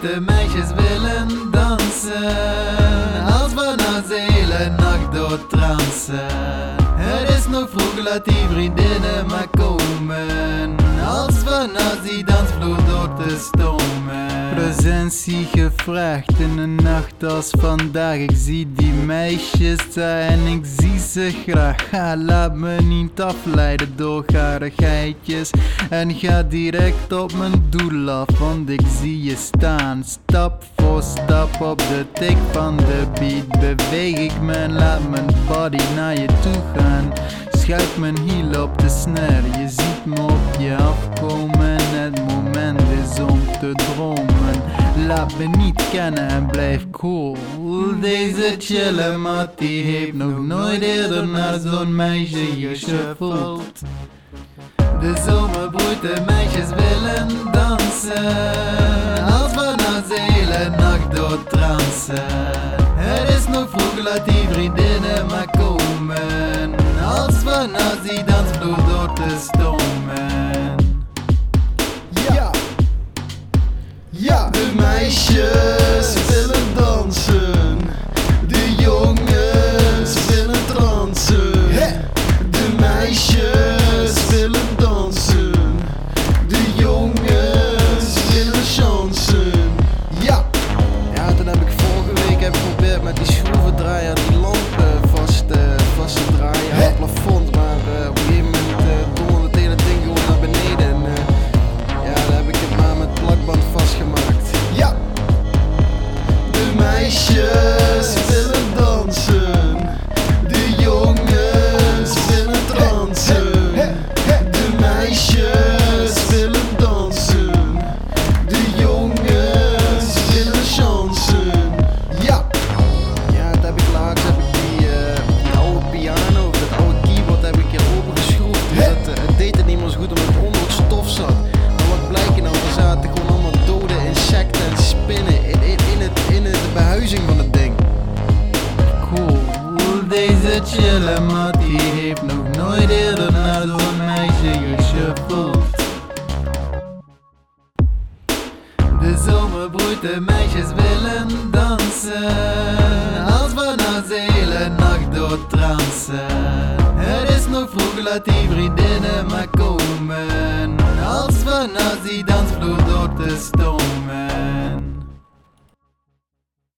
broeite meisjes willen dansen. Als we naar zelen nacht door transen. Het is nog vroeg, laat die vriendinnen maar komen. Als we naar die dansvloer door te stomen. Presentie gevraagd in een nacht als vandaag. Ik zie die meisjes daar en ik zie ze graag. Ga, laat me niet afleiden door garigheidjes. En ga direct op mijn doel af, want ik zie je staan. Stap voor stap op de tik van de beat. Beweeg ik me en laat mijn body naar je toe gaan. Schuif mijn hiel op de snare, je ziet me op je afkomen. Het moment is om te dromen. Laat me niet kennen en blijf cool. Deze chille mat die heeft nog nooit eerder naar zo'n meisje geshuffeld. De zomer de meisjes willen dansen. Als we naar zelen, nacht door transen. Het is nog vroeg, laat die vriendinnen maar komen. Als we naar die dansvloer door te stomen. Deze chille mat die heeft nog nooit eerder naar zo'n meisje geshuffeld. De zomer broeit, de meisjes willen dansen. Als we naar zelen, nacht door transen. Het is nog vroeg, laat die vriendinnen maar komen. Als we naar die dansvloer door te stomen.